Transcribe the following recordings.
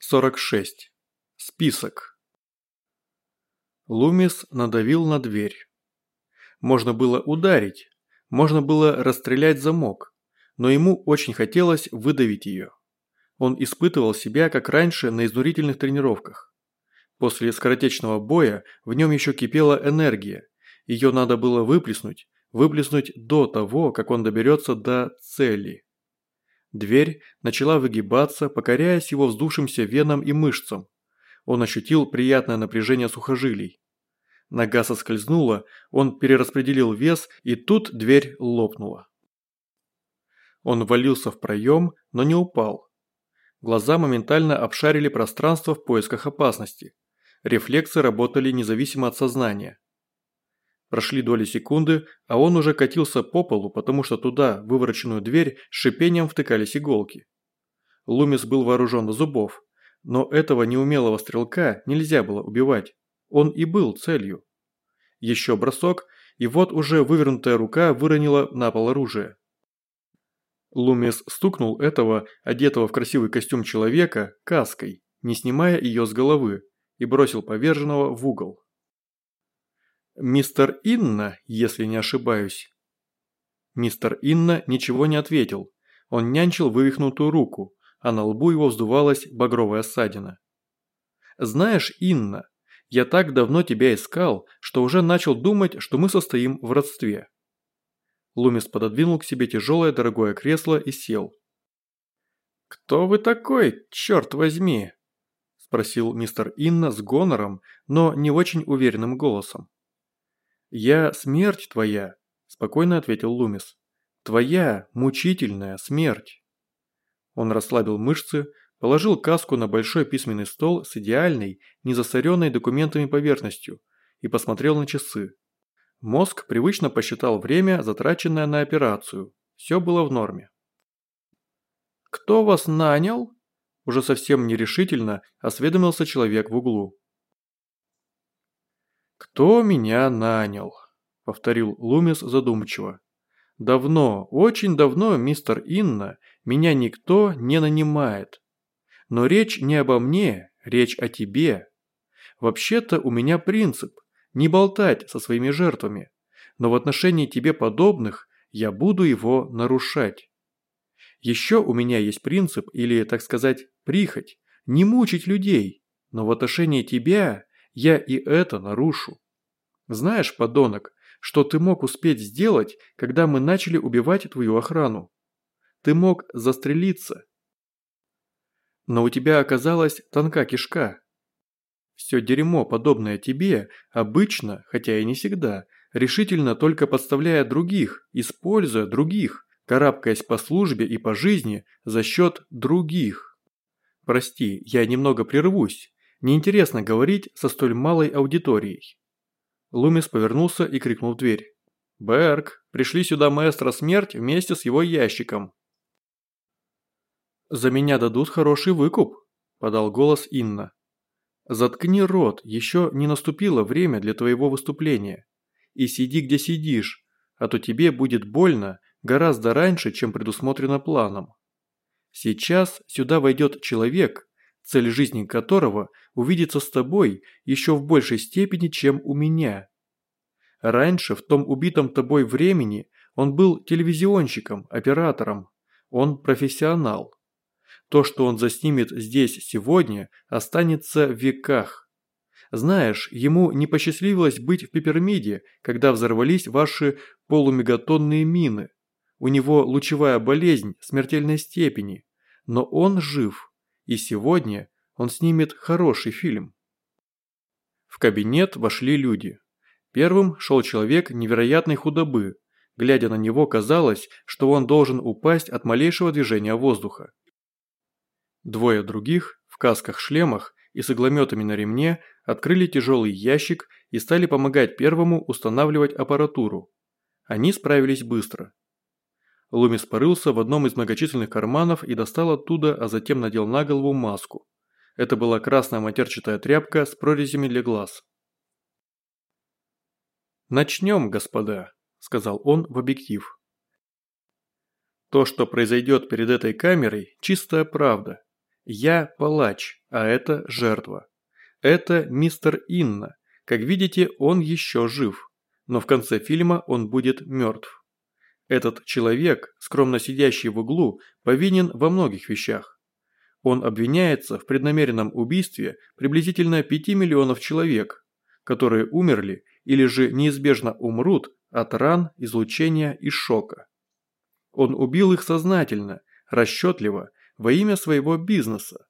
46. Список. Лумис надавил на дверь. Можно было ударить, можно было расстрелять замок, но ему очень хотелось выдавить ее. Он испытывал себя, как раньше, на изнурительных тренировках. После скоротечного боя в нем еще кипела энергия, ее надо было выплеснуть, выплеснуть до того, как он доберется до цели. Дверь начала выгибаться, покоряясь его вздувшимся венам и мышцам. Он ощутил приятное напряжение сухожилий. Нога соскользнула, он перераспределил вес, и тут дверь лопнула. Он валился в проем, но не упал. Глаза моментально обшарили пространство в поисках опасности. Рефлексы работали независимо от сознания. Прошли доли секунды, а он уже катился по полу, потому что туда, в вывороченную дверь, с шипением втыкались иголки. Лумис был вооружен до зубов, но этого неумелого стрелка нельзя было убивать. Он и был целью. Еще бросок, и вот уже вывернутая рука выронила на пол оружие. Лумис стукнул этого, одетого в красивый костюм человека, каской, не снимая ее с головы, и бросил поверженного в угол. «Мистер Инна, если не ошибаюсь». Мистер Инна ничего не ответил. Он нянчил вывихнутую руку, а на лбу его вздувалась багровая ссадина. «Знаешь, Инна, я так давно тебя искал, что уже начал думать, что мы состоим в родстве». Лумис пододвинул к себе тяжелое дорогое кресло и сел. «Кто вы такой, черт возьми?» – спросил мистер Инна с гонором, но не очень уверенным голосом. «Я смерть твоя», – спокойно ответил Лумис. «Твоя мучительная смерть». Он расслабил мышцы, положил каску на большой письменный стол с идеальной, незасоренной документами поверхностью и посмотрел на часы. Мозг привычно посчитал время, затраченное на операцию. Все было в норме. «Кто вас нанял?» Уже совсем нерешительно осведомился человек в углу. «Кто меня нанял?» – повторил Лумис задумчиво. «Давно, очень давно, мистер Инна, меня никто не нанимает. Но речь не обо мне, речь о тебе. Вообще-то у меня принцип – не болтать со своими жертвами, но в отношении тебе подобных я буду его нарушать. Еще у меня есть принцип, или, так сказать, прихоть, не мучить людей, но в отношении тебя я и это нарушу. Знаешь, подонок, что ты мог успеть сделать, когда мы начали убивать твою охрану? Ты мог застрелиться. Но у тебя оказалась тонка кишка. Все дерьмо, подобное тебе, обычно, хотя и не всегда, решительно только подставляя других, используя других, карабкаясь по службе и по жизни за счет других. Прости, я немного прервусь, Неинтересно говорить со столь малой аудиторией. Лумис повернулся и крикнул в дверь. «Берг, пришли сюда маэстро смерть вместе с его ящиком». «За меня дадут хороший выкуп», – подал голос Инна. «Заткни рот, еще не наступило время для твоего выступления. И сиди, где сидишь, а то тебе будет больно гораздо раньше, чем предусмотрено планом. Сейчас сюда войдет человек, цель жизни которого – увидеться с тобой еще в большей степени, чем у меня. Раньше, в том убитом тобой времени, он был телевизионщиком, оператором. Он профессионал. То, что он заснимет здесь сегодня, останется в веках. Знаешь, ему не посчастливилось быть в Пепермиде, когда взорвались ваши полумегатонные мины. У него лучевая болезнь смертельной степени. Но он жив. И сегодня он снимет хороший фильм. В кабинет вошли люди. Первым шел человек невероятной худобы. Глядя на него, казалось, что он должен упасть от малейшего движения воздуха. Двое других, в касках-шлемах и с иглометами на ремне, открыли тяжелый ящик и стали помогать первому устанавливать аппаратуру. Они справились быстро. Лумис порылся в одном из многочисленных карманов и достал оттуда, а затем надел на голову маску. Это была красная матерчатая тряпка с прорезями для глаз. «Начнем, господа», – сказал он в объектив. То, что произойдет перед этой камерой – чистая правда. Я палач, а это жертва. Это мистер Инна. Как видите, он еще жив. Но в конце фильма он будет мертв. Этот человек, скромно сидящий в углу, повинен во многих вещах. Он обвиняется в преднамеренном убийстве приблизительно 5 миллионов человек, которые умерли или же неизбежно умрут от ран, излучения и шока. Он убил их сознательно, расчетливо, во имя своего бизнеса.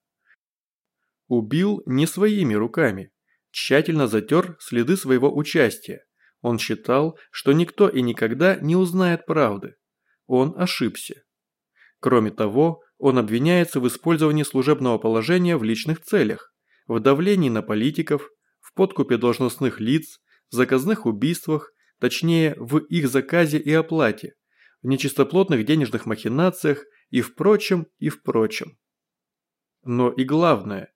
Убил не своими руками, тщательно затер следы своего участия. Он считал, что никто и никогда не узнает правды. Он ошибся. Кроме того, он обвиняется в использовании служебного положения в личных целях, в давлении на политиков, в подкупе должностных лиц, в заказных убийствах, точнее в их заказе и оплате, в нечистоплотных денежных махинациях и в прочем, и в прочем. Но и главное,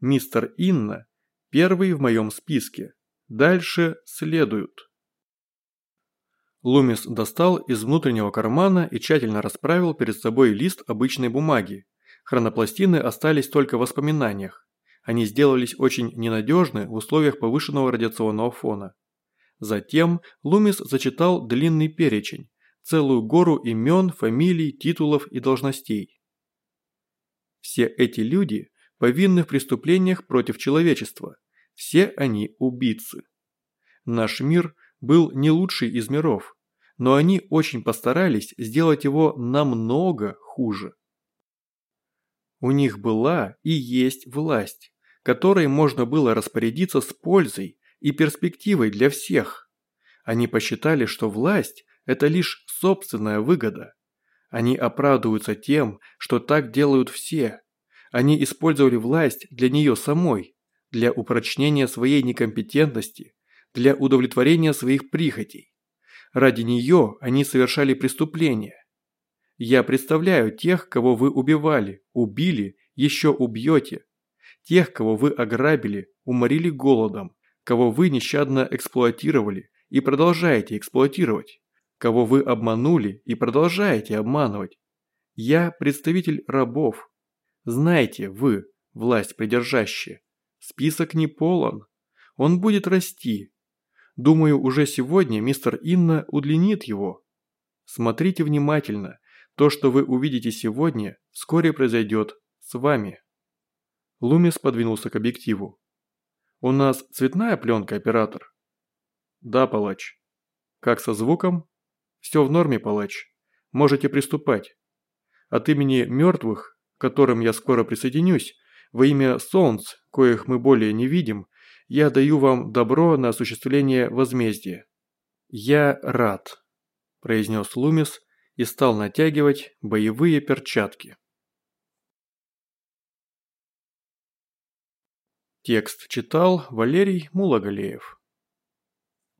мистер Инна первый в моем списке. Дальше следуют. Лумис достал из внутреннего кармана и тщательно расправил перед собой лист обычной бумаги. Хронопластины остались только в воспоминаниях. Они сделались очень ненадежны в условиях повышенного радиационного фона. Затем Лумис зачитал длинный перечень, целую гору имен, фамилий, титулов и должностей. Все эти люди повинны в преступлениях против человечества. Все они убийцы. Наш мир был не лучший из миров, но они очень постарались сделать его намного хуже. У них была и есть власть, которой можно было распорядиться с пользой и перспективой для всех. Они посчитали, что власть – это лишь собственная выгода. Они оправдываются тем, что так делают все. Они использовали власть для нее самой, для упрочнения своей некомпетентности, для удовлетворения своих прихотей. Ради нее они совершали преступления. Я представляю тех, кого вы убивали, убили, еще убьете. Тех, кого вы ограбили, уморили голодом, кого вы нещадно эксплуатировали и продолжаете эксплуатировать, кого вы обманули и продолжаете обманывать. Я представитель рабов. Знаете вы, власть придержащая, список не полон. Он будет расти. Думаю, уже сегодня мистер Инна удлинит его. Смотрите внимательно. То, что вы увидите сегодня, вскоре произойдет с вами. Лумис подвинулся к объективу. «У нас цветная пленка, оператор?» «Да, палач». «Как со звуком?» «Все в норме, палач. Можете приступать. От имени мертвых, к которым я скоро присоединюсь, во имя солнц, коих мы более не видим, я даю вам добро на осуществление возмездия». «Я рад», – произнес Лумис и стал натягивать боевые перчатки. Текст читал Валерий Мулагалеев.